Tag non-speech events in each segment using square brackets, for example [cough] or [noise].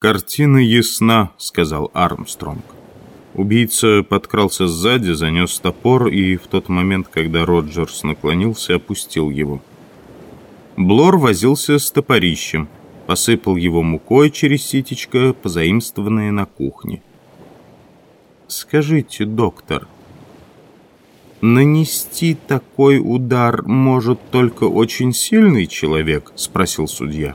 «Картина ясна», — сказал Армстронг. Убийца подкрался сзади, занес топор и в тот момент, когда Роджерс наклонился, опустил его. Блор возился с топорищем, посыпал его мукой через ситечко, позаимствованное на кухне. «Скажите, доктор, нанести такой удар может только очень сильный человек?» — спросил судья.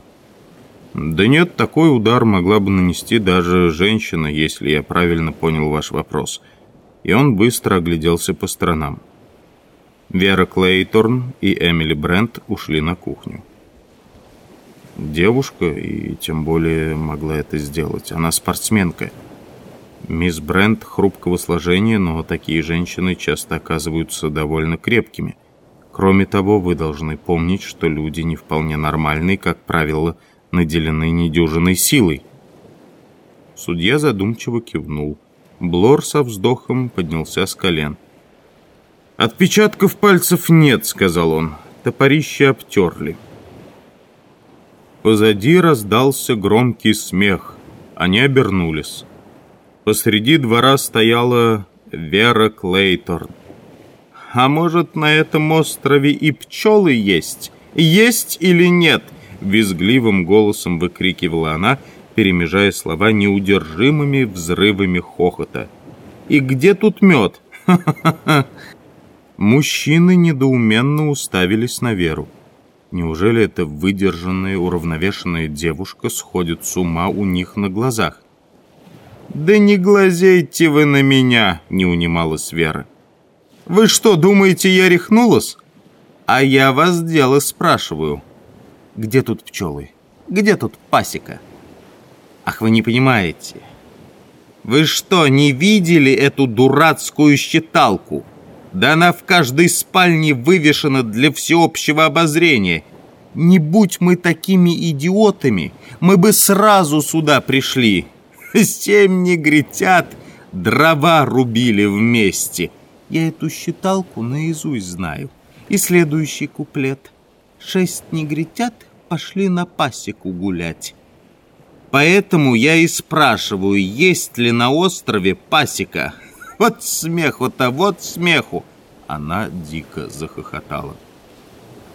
Да нет, такой удар могла бы нанести даже женщина, если я правильно понял ваш вопрос. И он быстро огляделся по сторонам. Вера Клейторн и Эмили Брент ушли на кухню. Девушка, и тем более могла это сделать. Она спортсменка. Мисс Брент хрупкого сложения, но такие женщины часто оказываются довольно крепкими. Кроме того, вы должны помнить, что люди не вполне нормальные, как правило, наделены недюжиной силой. Судья задумчиво кивнул. Блор со вздохом поднялся с колен. «Отпечатков пальцев нет», — сказал он. Топорище обтерли. Позади раздался громкий смех. Они обернулись. Посреди двора стояла Вера Клейторн. «А может, на этом острове и пчелы есть? Есть или нет?» Визгливым голосом выкрикивала она, перемежая слова неудержимыми взрывами хохота. «И где тут мед? Ха-ха-ха!» [laughs] Мужчины недоуменно уставились на Веру. Неужели эта выдержанная, уравновешенная девушка сходит с ума у них на глазах? «Да не глазейте вы на меня!» — не унималась Вера. «Вы что, думаете, я рехнулась? А я вас дело спрашиваю». Где тут пчелы? Где тут пасека? Ах, вы не понимаете. Вы что, не видели эту дурацкую считалку? Да она в каждой спальне вывешена для всеобщего обозрения. Не будь мы такими идиотами, мы бы сразу сюда пришли. Семь негритят дрова рубили вместе. Я эту считалку наизусть знаю. И следующий куплет шесть негритят пошли на пасеку гулять. Поэтому я и спрашиваю, есть ли на острове пасека. [laughs] Вот смеху-то, вот смеху. Она дико захохотала.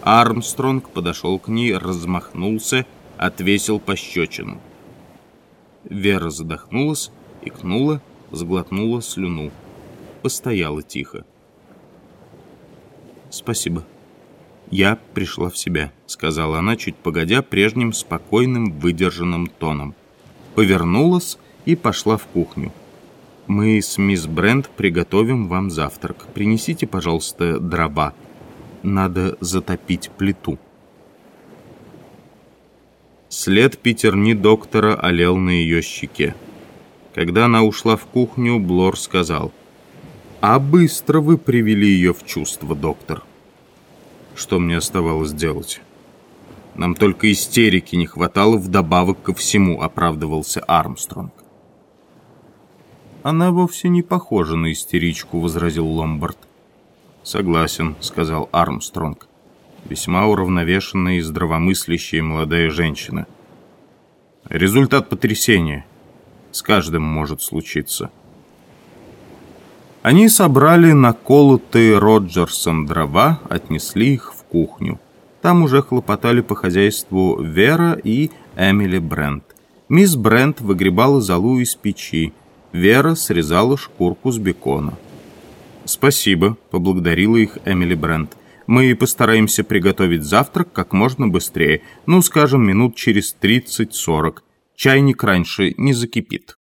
Армстронг подошел к ней, размахнулся, отвесил пощечину. Вера задохнулась, икнула, сглотнула слюну. Постояла тихо. «Спасибо», «Я пришла в себя», — сказала она, чуть погодя, прежним спокойным, выдержанным тоном. Повернулась и пошла в кухню. «Мы с мисс Брент приготовим вам завтрак. Принесите, пожалуйста, дрова. Надо затопить плиту». След пятерни доктора олел на ее щеке. Когда она ушла в кухню, Блор сказал, «А быстро вы привели ее в чувство, доктор». Что мне оставалось делать? Нам только истерики не хватало вдобавок ко всему, оправдывался Армстронг. «Она вовсе не похожа на истеричку», — возразил Ломбард. «Согласен», — сказал Армстронг. «Весьма уравновешенная и здравомыслящая молодая женщина. Результат потрясения. С каждым может случиться». Они собрали наколотые Роджерсом дрова, отнесли их в кухню. Там уже хлопотали по хозяйству Вера и Эмили Брент. Мисс Брент выгребала золу из печи. Вера срезала шкурку с бекона. «Спасибо», — поблагодарила их Эмили Брент. «Мы постараемся приготовить завтрак как можно быстрее. Ну, скажем, минут через 30-40. Чайник раньше не закипит».